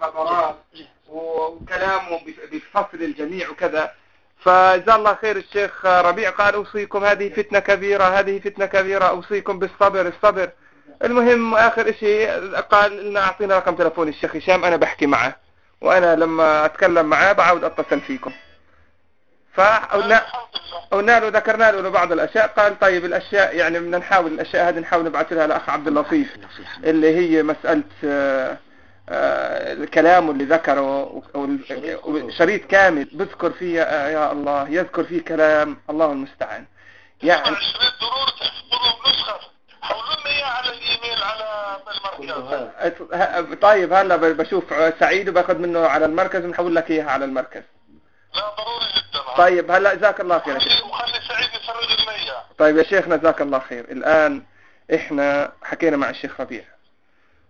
ومخابرات وكلامه بفصل الجميع وكذا. فجزاه الله خير الشيخ ربيع. قال أوصيكم هذه فتنة كبيرة هذه فتنة كبيرة. أوصيكم بالصبر الصبر. المهم آخر شيء قال لنا أعطينا رقم تلفون الشيخ هشام أنا بحكي معه. وأنا لما أتكلم معاه بعود أتصل فيكم. فقلنا قلنا له ذكرنا له بعض الأشياء. قال طيب الأشياء يعني بدنا نحاول الأشياء هذه نحاول نبعث لها لأخ عبد اللطيف اللي هي مسألة آه، آه، الكلام اللي ذكره شريط كامل. بذكر فيه آه، يا الله يذكر فيه كلام الله المستعان. يعني شريط ضرورة تحفظه بنسخة حولوا لنا اياه على الإيميل على المركز. طيب هلا بشوف سعيد وباخذ منه على المركز ونحول لك إياها على المركز. لا ضروري جدا. طيب هلا جزاك الله خير وخلي سعيد يفرغ لنا اياه طيب يا شيخنا جزاك الله خير. الآن إحنا حكينا مع الشيخ ربيع.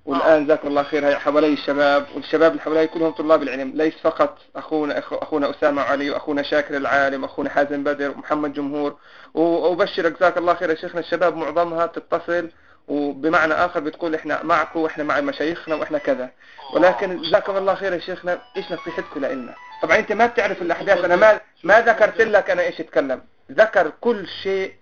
والآن جزاكم الله خير. هي حوالي الشباب والشباب اللي حوالي كلهم طلاب العلم ليس فقط أخونا أخونا أسامة علي وأخونا شاكر العالم أخونا حازم بدر ومحمد جمهور. وأبشرك جزاك الله خير يا شيخنا. الشباب معظمها بتتصل وبمعنى آخر بتقول إحنا معكم وإحنا مع مشايخنا وإحنا كذا. ولكن جزاكم الله خير يا شيخنا. إيش نصيحتكم لنا طبعا أنت ما بتعرف الأحداث. أنا ما ما ذكرت لك أنا إيش اتكلم ذكر كل شيء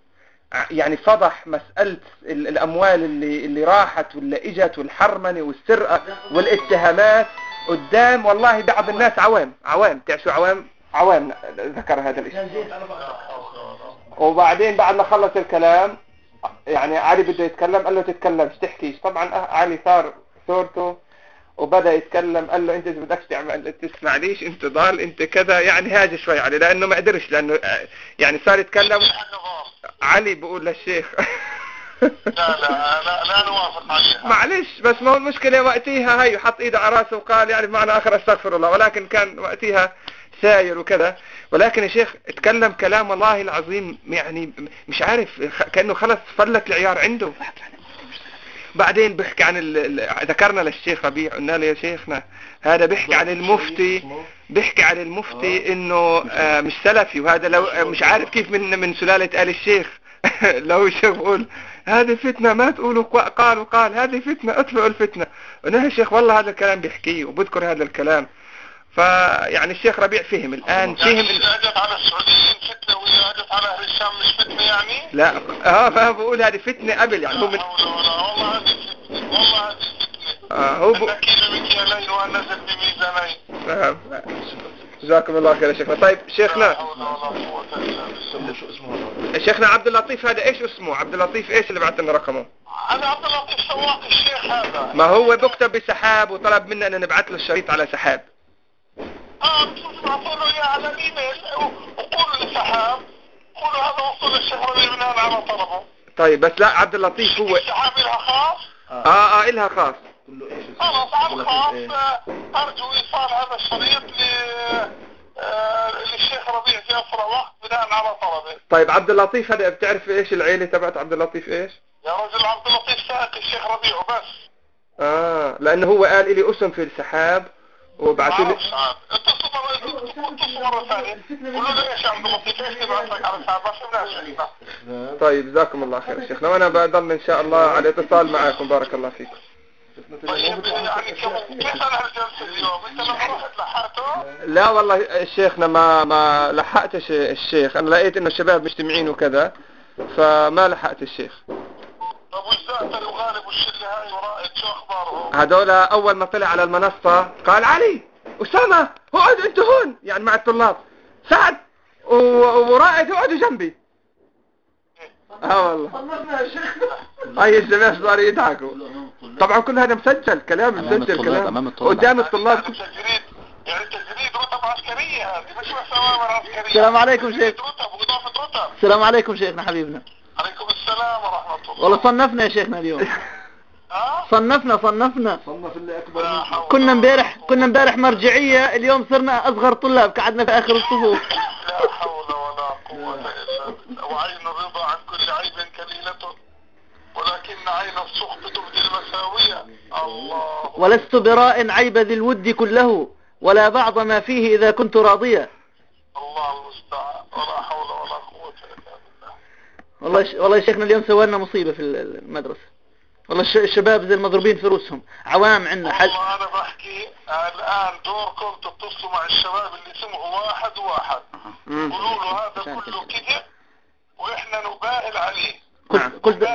يعني فضح مسألة الأموال اللي, اللي راحت واللي إجت والحرمنة والسرقة والاتهامات قدام والله بعض الناس عوام عوام تعرف عوام عوام ذكر هذا الشيء وبعدين بعد ما خلص الكلام يعني علي بده يتكلم قال له تتكلم تحكيش طبعا علي صار ثورته وبدأ يتكلم قال له انت بدكش تعمل تسمع ليش انت ضال انت كذا يعني هاجي شوي علي لأنه ما قدرش لأنه يعني صار يتكلم. علي بقول للشيخ. لا لا لا, لا نوافق عليها. معلش بس ما هو المشكلة وقتها هي حط إيده على رأسه وقال يعني بمعنى آخر أستغفر الله ولكن كان وقتها ساير وكذا. ولكن يا شيخ اتكلم كلام الله العظيم يعني مش عارف كأنه خلص فلت العيار عنده. بعدين بيحكي عن ذكرنا للشيخ ربيع قلنا له يا شيخنا هذا بيحكي عن المفتي بيحكي عن المفتي إنه آه، مش سلفي وهذا لو مش عارف كيف من من سلالة آل الشيخ. لو الشيخ بقول هذه فتنة ما تقولوا قال وقال هذه فتنة اطفئوا الفتنة. قلنا يا شيخ والله هذا الكلام بيحكيه وبذكر هذا الكلام. فيعني الشيخ ربيع فهم الآن فهم يعني أجت على السعوديين فتنة على أهل الشام مش فتنة يعني؟ لا آه فهو بقول هذه فتنة قبل يعني هو من والله هذه فتنة والله هذه فتنة. آه هو ب... ونزل بميزانين. جزاكم الله خير يا شيخنا. طيب شيخنا شيخنا عبد اللطيف هذا إيش اسمه؟ عبد اللطيف إيش اللي بعث لنا رقمه؟ هذا عبد اللطيف سواق الشيخ هذا. ما هو بكتب بسحاب وطلب منا أن نبعث له الشريط على سحاب. آه ابعثوا له إياه على الإيميل وقولوا قولوا هذا وصول ربيع بناء على طلبه. طيب بس لا عبد اللطيف هو السحاب لها خاص؟ آه آه إلها خاص. خلاص على الخاص أرجو إيصال هذا الشريط ل آه، للشيخ ربيع في أسرع وقت بناء على طلبه. طيب عبد اللطيف هذا بتعرف إيش العيلة تبعت عبد اللطيف إيش؟ يا رجل عبد اللطيف سائق الشيخ ربيع وبس آه لأنه هو قال لي اسم في السحاب وبعثوا لي طيب جزاكم الله خير. شيخنا وأنا بضل إن شاء الله على اتصال معكم. بارك الله فيكم. لا والله الشيخنا ما ما لحقتش الشيخ. أنا لقيت إنه الشباب مجتمعين وكذا فما لحقت الشيخ. طب هاي شو اخبارهم هذول أول ما طلع على المنصة قال علي. أسامة اقعدوا أنتوا هون يعني مع الطلاب. سعد ورائد اقعدوا جنبي. آه والله. هاي الشباب صاروا يضحكوا. طبعا كل هذا مسجل كلام مسجل كلام. قدام الطلاب. يعني تجريد رتب عسكرية. هذه مش بس اوامر عسكرية. السلام عليكم شيخ. رتب وإضافة رتب. السلام عليكم شيخنا حبيبنا. عليكم السلام ورحمة الله. والله صنفنا يا شيخنا اليوم. صنفنا صنفنا. صنف اللي أكبر كنا امبارح كنا امبارح مرجعية اليوم صرنا أصغر طلاب قعدنا في آخر الصفوف لا حول ولا قوة إلا بالله. وعين الرضا عن كل عيب كليلته ولكن عين السخط تبدي المساوية. الله. ولست براء عيب ذي الود كله ولا بعض ما فيه إذا كنت راضيا الله المستعان. ولا حول ولا قوة إلا بالله. والله والله شيخنا اليوم سوينا مصيبة في المدرسة. والله الشباب زي المضروبين في روسهم عوام عندنا حد والله أنا بحكي الآن دوركم تتصلوا مع الشباب اللي سمعوا واحد واحد. قولوا له هذا كله كذب وإحنا نباهل عليه. قلت. قلت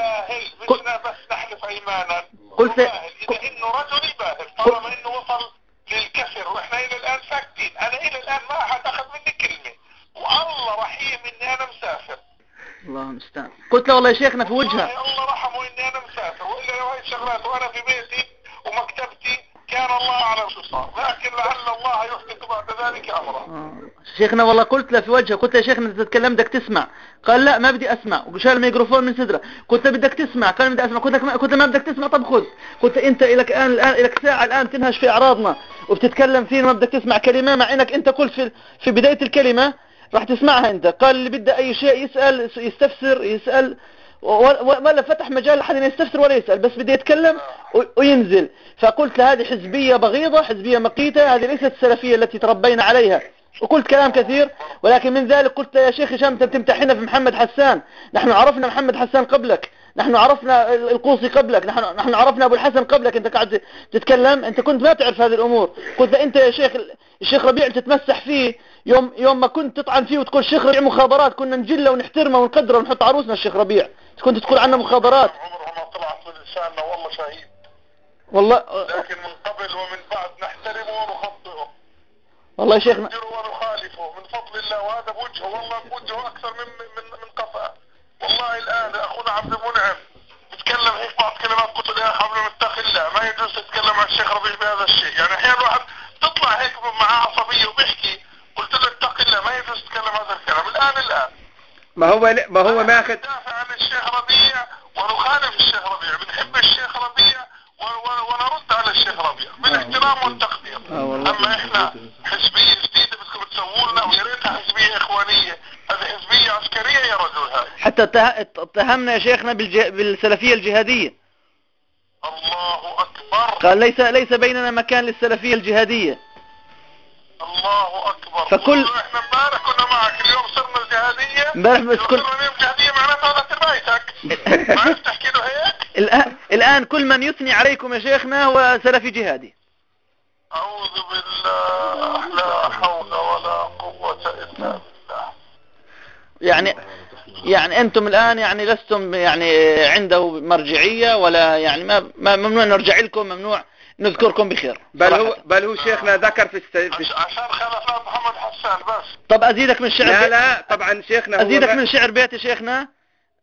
مشنا بس نحلف ايمانا قلت- إذا إنه رجل يباهل طالما إنه وصل للكسر وإحنا إلى الآن ساكتين. أنا إلى الآن ما أحد أخذ مني كلمة. والله رحيم إني أنا مسافر. الله المستعان. قلت له والله يا شيخنا في وجهه. الله أنا الشغلات وأنا في بيتي ومكتبتي كان الله شو صار. لكن لعل الله يحدث بعد ذلك امرا آه. شيخنا والله قلت له في وجهه قلت له يا شيخنا تتكلم بدك تسمع. قال لا ما بدي أسمع. وشال الميكروفون من صدره. قلت له بدك تسمع؟ قال بدي أسمع. قلت لك ما قلت له ما بدك تسمع؟ طب خذ. قلت أنت لك الان الان لك ساعة الآن تنهش في أعراضنا وبتتكلم فينا ما بدك تسمع كلمة مع إنك أنت قلت في في بداية الكلمة راح تسمعها أنت. قال اللي بده أي شيء يسأل يستفسر يسأل. ولا فتح مجال لحد يستفسر ولا يسأل بس بده يتكلم و- وينزل. فقلت هذه حزبية بغيضة حزبية مقيتة هذه ليست السلفية التي تربينا عليها. وقلت كلام كثير ولكن من ذلك قلت يا شيخ هشام أنت بتمتحنا في محمد حسان. نحن عرفنا محمد حسان قبلك. نحن عرفنا ال- القوصي قبلك. نحن نحن عرفنا أبو الحسن قبلك. أنت قاعد تتكلم. أنت كنت ما تعرف هذه الأمور. قلت أنت يا شيخ الشيخ ربيع تتمسح فيه. يوم يوم ما كنت تطعن فيه وتقول شيخ ربيع مخابرات كنا نجله ونحترمه ونقدره ونحط عروسنا الشيخ ربيع. كنت تقول عنه مخابرات. عمرها ما طلعت من لساننا والله شهيد. والله لكن من قبل ومن بعد نحترمه ونخطئه. والله يا شيخنا ونخالفه. من فضل الله وهذا بوجهه. والله بوجهه أكثر من من من قفا والله الآن أخونا عبد المنعم بتكلم هيك بعض كلمات قلت له يا أخي عبد المنعم اتق الله ما يجوز تتكلم عن الشيخ ربيع بهذا الشيء. يعني أحيانا الواحد تطلع هيك معاه عصبية وبيحكي. قلت له اتق الله ما يجوز تتكلم هذا الكلام. الان الآن. ما هو ما هو ماخذ ندافع عن الشيخ ربيع ونخالف الشيخ ربيع بنحب الشيخ ربيع و- و- ونرد على الشيخ ربيع بالاحترام والتقدير آه والله. اما إحنا حزبيه جديده بدكم تسووا لنا ويا ريتها حزبيه اخوانيه هذه حزبيه عسكريه يا رجل هاي حتى اتهمنا يا شيخنا. بالسلفية الجهادية. الله أكبر. قال ليس ليس بيننا مكان للسلفية الجهادية. الله أكبر. فكل- إحنا امبارح كنا معك اليوم صرنا الجهادية. امبارح كل الجهاديه معناتها هذا تربايتك ما تحكي له هيك؟ الآن, الآن كل من يثني عليكم يا شيخنا هو سلفي جهادي. أعوذ بالله. لا حول ولا قوة إلا بالله. يعني يعني أنتم الآن يعني لستم يعني عنده مرجعية ولا يعني ما, ما ممنوع نرجع لكم ممنوع نذكركم بخير. بل هو. بل هو شيخنا ذكر في, الس... عشان خلفنا محمد حسان بس. طب أزيدك من شعر لا لا طبعا شيخنا ما- من شعر بيت يا شيخنا.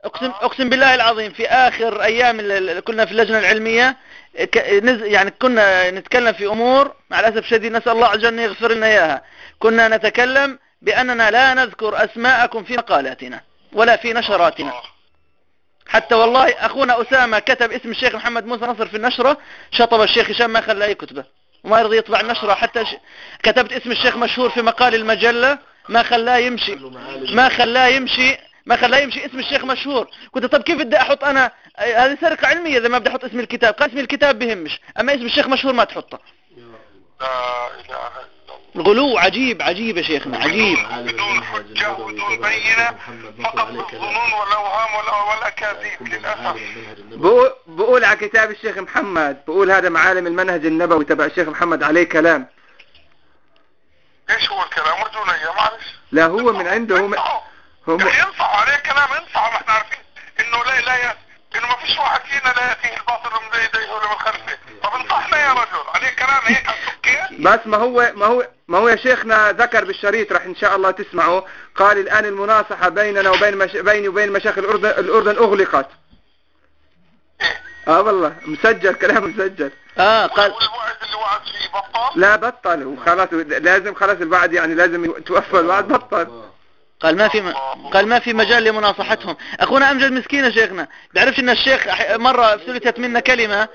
أقسم, أقسم بالله العظيم في آخر أيام ال- ال- كنا في اللجنة العلمية ك- نز- يعني كنا نتكلم في أمور مع الأسف الشديد نسأل الله عز وجل أن يغفر لنا إياها. كنا نتكلم بأننا لا نذكر أسماءكم في مقالاتنا. ولا في نشراتنا. حتى والله أخونا أسامة كتب اسم الشيخ محمد موسى نصر في النشرة شطب الشيخ هشام ما خلاه يكتبه وما يرضي يطبع النشرة حتى ش... كتبت اسم الشيخ مشهور في مقال المجلة ما خلاه يمشي. ما خلاه يمشي ما خلاه يمشي اسم الشيخ مشهور. قلت طب كيف بدي أحط أنا؟ هذه سرقة علمية إذا ما بدي أحط اسم الكتاب. قال اسم الكتاب بهمش أما اسم الشيخ مشهور ما تحطه. لا إله إلا الغلو عجيب عجيب يا شيخنا عجيب. بدون حجة وبدون بينة فقط بالظنون والأوهام وال- والأكاذيب للأسف. بقول, بقول على كتاب الشيخ محمد بقول هذا معالم المنهج النبوي تبع الشيخ محمد عليه كلام. إيش هو الكلام؟ ارجونا إياه معلش. لا هو من عنده من- يعني ينصحوا عليه كلام انصحوا فيش واحد فينا لا ياتيه الباطل من بين يديه ولا من خلفه. طب انصحنا يا رجل. عليه كلام هيك على السكين بس ما هو ما هو ما هو يا شيخنا ذكر بالشريط راح إن شاء الله تسمعه. قال الآن المناصحة بيننا وبين مش... بيني وبين مشايخ الاردن الأردن أغلقت. آه والله. مسجل كلام مسجل. آه قال والوعد اللي وعد فيه بطل؟ لا بطل. وخلاص لازم خلاص الوعد يعني لازم توفى الوعد بطل. قال ما في م... قال ما في مجال لمناصحتهم. أخونا أمجد مسكين يا شيخنا بيعرفش إن الشيخ مرة فلتت منا كلمة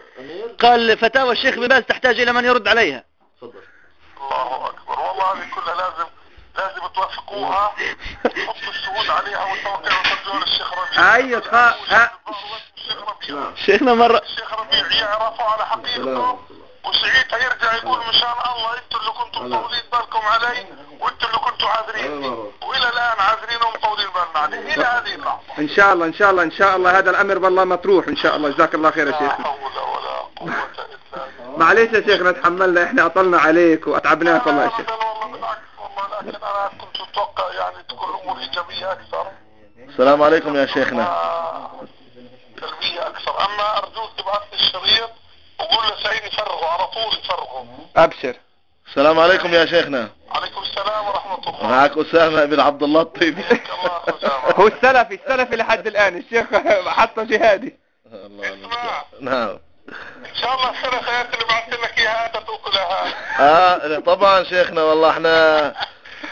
قال فتاوى الشيخ بن باز تحتاج إلى من يرد عليها. الله أكبر. والله هذه كلها لازم لازم توافقوها حطوا الشهود عليها وتوقعوا وترجعوا للشيخ ربيع. أيوة، خا- ها. الشيخ ربيع. شيخنا مرة الشيخ ربيع يعرفوا على حقيقته وسعيدها عليه إلى هذه اللحظه إن شاء الله إن شاء الله إن شاء الله هذا الأمر بالله مطروح إن شاء الله. جزاك الله خير يا لا شيخ حول ولا قوة إلا بالله. معلش يا شيخنا تحملنا إحنا أطلنا عليك وأتعبناك والله يا شيخ. والله بالعكس والله. لكن أنا كنت أتوقع يعني تكون الأمور ايجابيه أكثر. السلام عليكم يا شيخنا. آه، سلبيه أكثر. أما ارجوك تبعث لي الشريط وقول له سعيد يفرغوا على طول يفرغوا أبشر. السلام عليكم يا شيخنا. عليكم السلام ورحمة الله. معك أسامة بن عبد الله الطيبي حياك الله أخو أسامة. هو السلفي السلفي لحد الآن الشيخ حطه جهادي. الله اسمع. نعم. إن شاء الله السنة خيرت اللي بعثت لك إياها انت تاكلها آه طبعا شيخنا والله إحنا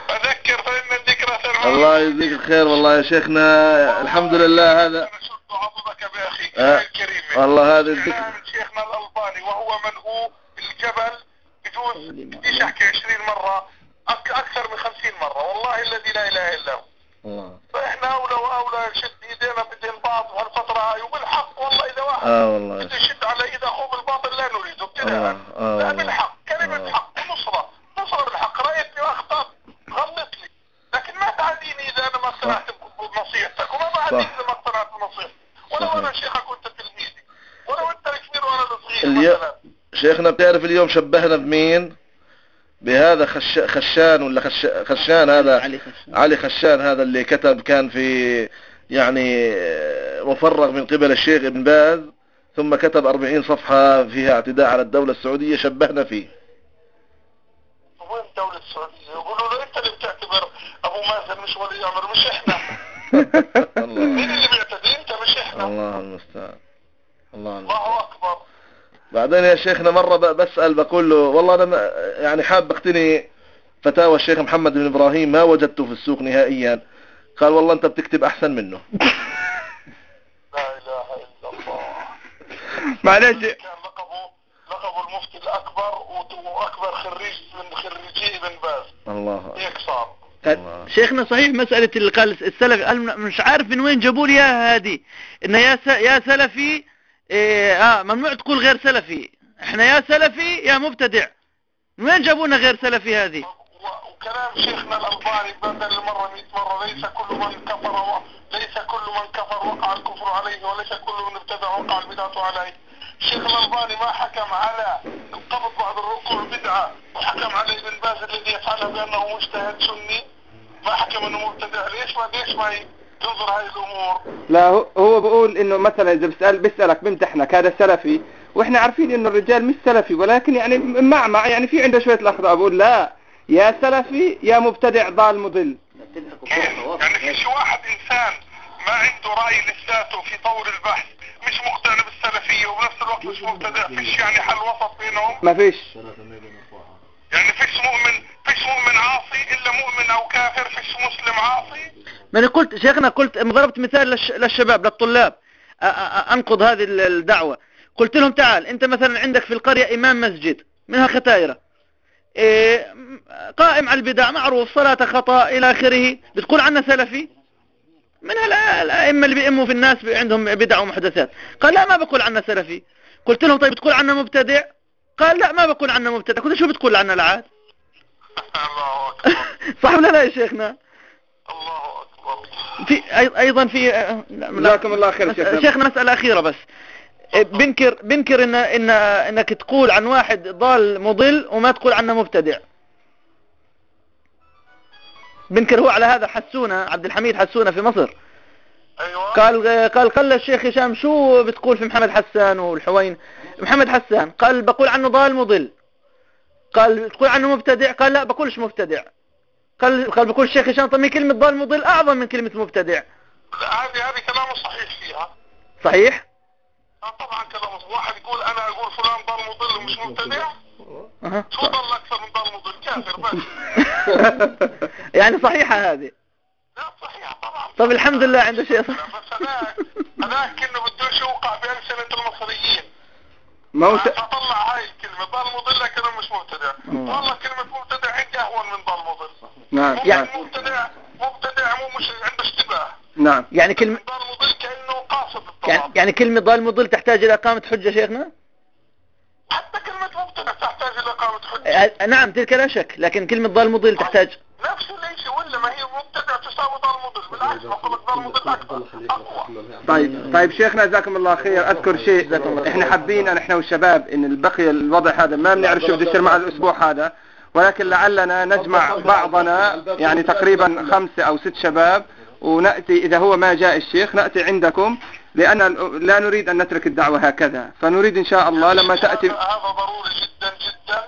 أذكر فإن الذكرى تنفع الله يجزيك الخير والله يا شيخنا الحمد لله هذا نشد عضدك باخيك آه. الكريم. والله هذا الذكر. شيخنا الألباني وهو من هو؟ الجبل بجوز بديش احكي 20 مرة أك أكثر من 50 مرة. والله الذي لا إله إلا هو. فإحنا اولى واولى نشد إيدينا بايدين بعض بهالفترة هاي وبالحق والله إذا واحد آه والله. بده يشد على ايد أخوه بالباطل لا نريده ابتداء الله آه لا بالحق كلمة آه. حق ونصرة نصرة بالحق. رأيتني وأخطأت. غلط لي. لكن ما تعديني إذا أنا ما اقتنعت بنصيحتك وما بعديك. إذا ما اقتنعت بنصيحتك. ولو. أنا شيخك وأنت تلميذي. ولو أنت الكبير وأنا الصغير اليوم شيخنا بتعرف اليوم شبهنا بمين؟ بهذا خش... خشان ولا خش... خشان هذا؟ علي خشن. علي خشان هذا اللي كتب كان في يعني مفرغ من قبل الشيخ ابن باز ثم كتب 40 صفحة فيها اعتداء على الدولة السعودية شبهنا فيه. وين دولة السعودية؟ يقولوا له أنت اللي بتعتبر أبو مازن مش ولي أمر مش إحنا. مين الله اللي بيعتدي؟ أنت مش إحنا. الله المستعان. الله المستعان. الله أكبر. بعدين يا شيخنا مرة بسأل بقول له والله أنا يعني حاب أقتني فتاوى الشيخ محمد بن إبراهيم ما وجدته في السوق نهائيا. قال والله أنت بتكتب أحسن منه. لا إله إلا الله. معلش. كان لقبه لقبه المفتي الأكبر وت- وأكبر خريج من خريجي ابن باز. الله. هيك صار. الله. شيخنا صحيح مسألة اللي قال السلف قال مش عارف من وين جابوا لي إياها هذه. ان يا س... يا سلفي إيه آه ممنوع تقول غير سلفي. إحنا يا سلفي يا مبتدع. من وين جابونا غير سلفي هذه؟ وكلام شيخنا الألباني بدل مرة 100 مرة ليس كل من كفر. ليس كل من كفر وقع الكفر عليه وليس كل من ابتدع وقع البدعة عليه. الشيخ الألباني ما حكم على القبض بعد الركوع بدعة وحكم على ابن باز الذي يفعلها بأنه مجتهد سني. ما حكم أنه مبتدع. ليش ما ليش ما ينظر هاي الأمور. لا هو- هو بقول إنه مثلا إذا بسأل بيسألك بيمتحنك هذا سلفي وإحنا عارفين إنه الرجال مش سلفي ولكن يعني معمع يعني في عنده شوية الاخطاء بقول لا يا سلفي يا مبتدع ضال مضل؟ يعني فيش واحد إنسان ما عنده رأي لساته في طور البحث مش مقتنع بالسلفية وبنفس الوقت مش مبتدع. فيش يعني حل وسط بينهم؟ ما فيش. يعني فيش مؤمن فيش مؤمن عاصي إلا مؤمن أو كافر فيش مسلم عاصي. ما أنا قلت شيخنا قلت ضربت مثال للش... للشباب للطلاب. أ... أ... أنقض هذه ال- الدعوة. قلت لهم تعال أنت مثلا عندك في القرية إمام مسجد منها ختايرة إيه قائم على البدع معروف صلاة خطأ إلى آخره. بتقول عنه سلفي؟ منها الأ- الائمة اللي بيأموا في الناس عندهم بدع ومحدثات. قال لا ما بقول عنه سلفي. قلت لهم طيب بتقول عنه مبتدع؟ قال لا ما بقول عنه مبتدع. قلت شو بتقول عنه العاد؟ الله أكبر. صح ولا لا يا شيخنا؟ الله أكبر. في أي- أيضا في. جزاكم الله خير شيخنا. شيخنا مسألة أخيرة بس. إيه، بنكر بنكر إن إن إنك تقول عن واحد ضال مضل وما تقول عنه مبتدع. بنكر هو على هذا حسونا عبد الحميد حسونا في مصر. أيوه. قال قال قال الشيخ هشام شو بتقول في محمد حسان والحوين؟ محمد حسان قال بقول عنه ضال مضل. قال تقول عنه مبتدع؟ قال لا بقولش مبتدع. قال قال بقول الشيخ هشام طب ما كلمة ضال مضل أعظم من كلمة مبتدع. لا هذه هذه كلامه صحيح فيها. صحيح؟ آه طبعا كلامه صحيح. واحد يقول أنا أقول فلان ضل مضل ومش مبتدع. شو ضل أكثر من ضل مضل؟ كافر بس. يعني صحيحة هذه. لا صحيح طبعا. طب الحمد لله عنده شيء لا، بس هذاك هذاك كأنه بدوش يوقع بألسنة المصريين. ما هو س- فطلع هاي. الكلمة ضل مضل لكن مش مبتدع. والله كلمة مبتدع عندي أهون من ضل مضل نعم يعني مبتدع مبتدع مو مش عنده اشتباه. نعم. يعني كلمة ضل مضل كأنه قاصد يعني, الطلاق يعني كلمة ضال مضل تحتاج إلى إقامة حجة شيخنا؟ حتى كلمة مبتدع تحتاج إلى إقامة حجة. نعم تلك لا شك لكن كلمة ضال مضل تحتاج نفس الشيء ولا ما هي مبتدع تساوي ضل مضل بالعكس بقول لك ضل مدة أكثر اقوى طيب طيب شيخنا جزاكم الله خير. أذكر شيء إحنا حابين أن إحنا والشباب إن البقي الوضع هذا ما بنعرف شو بده يصير مع الأسبوع هذا ولكن لعلنا نجمع بعضنا يعني تقريبا خمسة أو ست شباب ونأتي إذا هو ما جاء الشيخ نأتي عندكم لأن لا نريد أن نترك الدعوة هكذا. فنريد إن شاء الله لما تأتي هذا ضروري جدا جدا.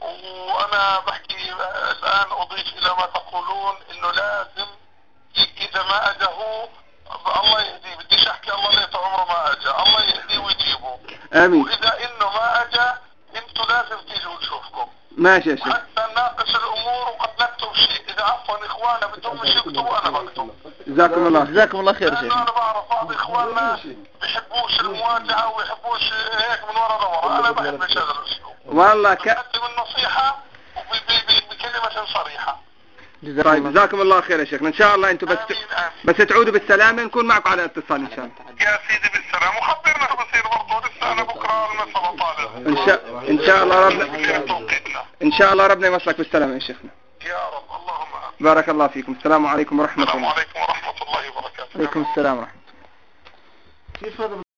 وأنا بحكي الآن أضيف إلى ما تقولون إنه لازم إذا ما اجى هو الله يهديه. بديش أحكي الله ليت عمره ما اجى الله يهديه ويجيبه. آمين. وإذا إنه ما اجى أنتوا لازم تيجوا نشوفكم. ماشي يا شيخ. حتى نناقش الأمور وقد نكتب شيء. إذا عفوا إخواننا بدهم شيء يكتبوا أنا بكتب جزاكم الله. جزاكم الله خير يا شيخ. أنا بعرف بعض إخواننا بيحبوش المواجهة ويحبوش هيك من ورا دورة أنا بحب هذا الاسلوب والله ك... جزاكم طيب الله جزاكم الله خير يا شيخنا إن شاء الله أنتم بس بس تعودوا بالسلامة نكون معكم على اتصال إن شاء الله. يا سيدي بالسلام وخبرنا شو بصير برضه لسه أنا بكره المسألة طالب إن شاء إن شاء الله ربنا إن شاء الله ربنا يوصلك بالسلامة يا شيخنا. يا رب. اللهم آمين. بارك الله فيكم. السلام عليكم ورحمة السلام الله عليكم ورحمة الله وبركاته. عليكم السلام ورحمة الله. كيف هذا